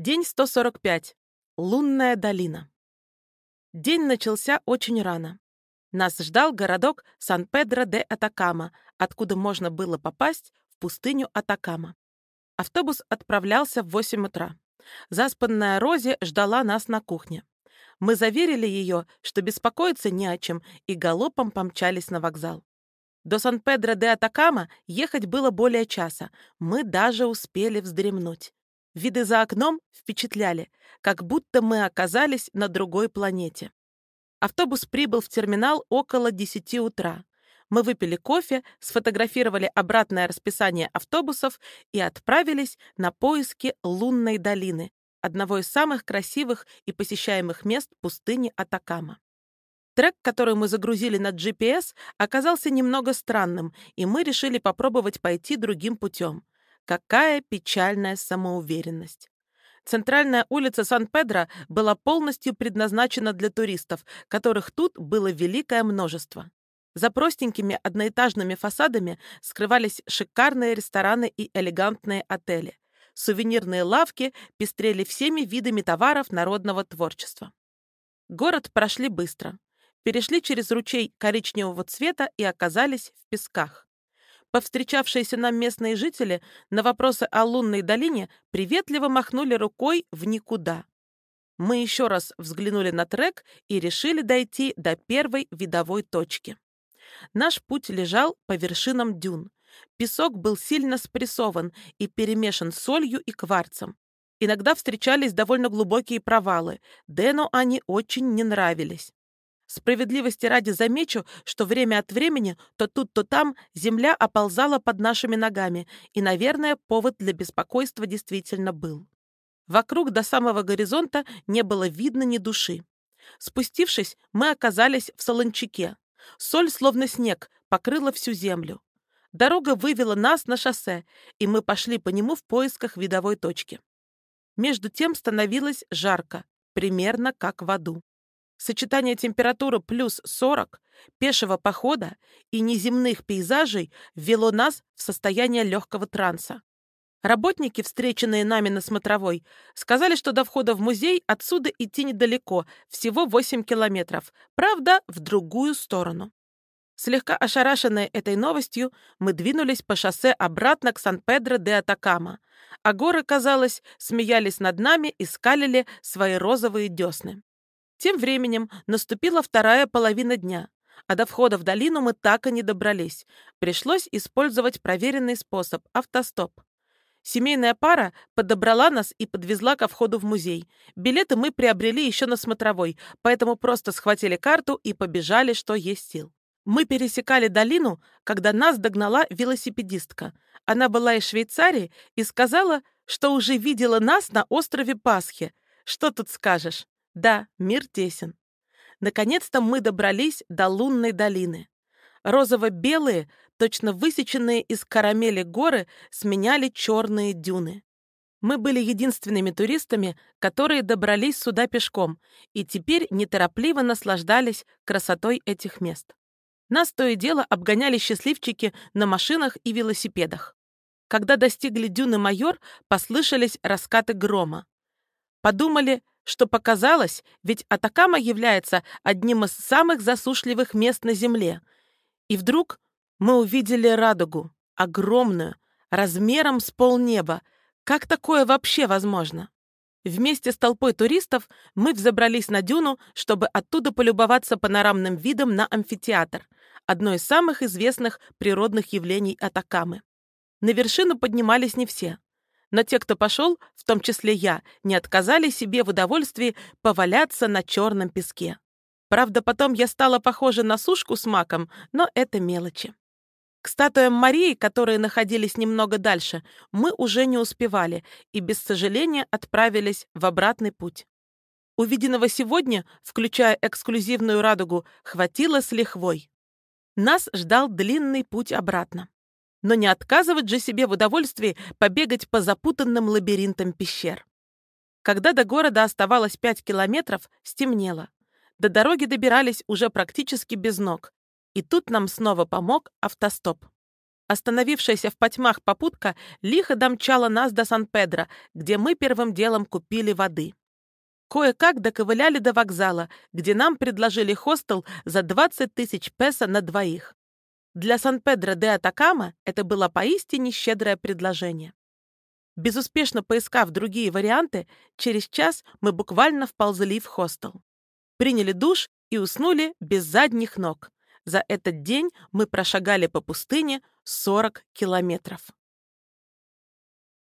День 145. Лунная долина. День начался очень рано. Нас ждал городок Сан-Педро-де-Атакама, откуда можно было попасть в пустыню Атакама. Автобус отправлялся в 8 утра. Заспанная Рози ждала нас на кухне. Мы заверили ее, что беспокоиться не о чем, и галопом помчались на вокзал. До Сан-Педро-де-Атакама ехать было более часа. Мы даже успели вздремнуть. Виды за окном впечатляли, как будто мы оказались на другой планете. Автобус прибыл в терминал около 10 утра. Мы выпили кофе, сфотографировали обратное расписание автобусов и отправились на поиски лунной долины, одного из самых красивых и посещаемых мест пустыни Атакама. Трек, который мы загрузили на GPS, оказался немного странным, и мы решили попробовать пойти другим путем. Какая печальная самоуверенность. Центральная улица Сан-Педро была полностью предназначена для туристов, которых тут было великое множество. За простенькими одноэтажными фасадами скрывались шикарные рестораны и элегантные отели. Сувенирные лавки пестрели всеми видами товаров народного творчества. Город прошли быстро. Перешли через ручей коричневого цвета и оказались в песках. Повстречавшиеся нам местные жители на вопросы о лунной долине приветливо махнули рукой в никуда. Мы еще раз взглянули на трек и решили дойти до первой видовой точки. Наш путь лежал по вершинам дюн. Песок был сильно спрессован и перемешан солью и кварцем. Иногда встречались довольно глубокие провалы. Дэну они очень не нравились. Справедливости ради замечу, что время от времени то тут, то там земля оползала под нашими ногами, и, наверное, повод для беспокойства действительно был. Вокруг до самого горизонта не было видно ни души. Спустившись, мы оказались в Солончаке. Соль, словно снег, покрыла всю землю. Дорога вывела нас на шоссе, и мы пошли по нему в поисках видовой точки. Между тем становилось жарко, примерно как в аду. Сочетание температуры плюс 40, пешего похода и неземных пейзажей ввело нас в состояние легкого транса. Работники, встреченные нами на смотровой, сказали, что до входа в музей отсюда идти недалеко, всего 8 километров, правда, в другую сторону. Слегка ошарашенные этой новостью, мы двинулись по шоссе обратно к Сан-Педро-де-Атакама, а горы, казалось, смеялись над нами и скалили свои розовые десны. Тем временем наступила вторая половина дня, а до входа в долину мы так и не добрались. Пришлось использовать проверенный способ — автостоп. Семейная пара подобрала нас и подвезла ко входу в музей. Билеты мы приобрели еще на смотровой, поэтому просто схватили карту и побежали, что есть сил. Мы пересекали долину, когда нас догнала велосипедистка. Она была из Швейцарии и сказала, что уже видела нас на острове Пасхи. Что тут скажешь? Да, мир тесен. Наконец-то мы добрались до лунной долины. Розово-белые, точно высеченные из карамели горы, сменяли черные дюны. Мы были единственными туристами, которые добрались сюда пешком, и теперь неторопливо наслаждались красотой этих мест. Нас то и дело обгоняли счастливчики на машинах и велосипедах. Когда достигли дюны Майор, послышались раскаты грома. Подумали, что показалось, ведь Атакама является одним из самых засушливых мест на Земле. И вдруг мы увидели радугу, огромную, размером с полнеба. Как такое вообще возможно? Вместе с толпой туристов мы взобрались на дюну, чтобы оттуда полюбоваться панорамным видом на амфитеатр, одно из самых известных природных явлений Атакамы. На вершину поднимались не все. Но те, кто пошел, в том числе я, не отказали себе в удовольствии поваляться на черном песке. Правда, потом я стала похожа на сушку с маком, но это мелочи. К статуям Марии, которые находились немного дальше, мы уже не успевали и без сожаления отправились в обратный путь. Увиденного сегодня, включая эксклюзивную радугу, хватило с лихвой. Нас ждал длинный путь обратно. Но не отказывать же себе в удовольствии побегать по запутанным лабиринтам пещер. Когда до города оставалось пять километров, стемнело. До дороги добирались уже практически без ног. И тут нам снова помог автостоп. Остановившаяся в потьмах попутка лихо домчала нас до Сан-Педро, где мы первым делом купили воды. Кое-как доковыляли до вокзала, где нам предложили хостел за 20 тысяч песо на двоих. Для Сан-Педро де Атакама это было поистине щедрое предложение. Безуспешно поискав другие варианты, через час мы буквально вползли в хостел. Приняли душ и уснули без задних ног. За этот день мы прошагали по пустыне 40 километров.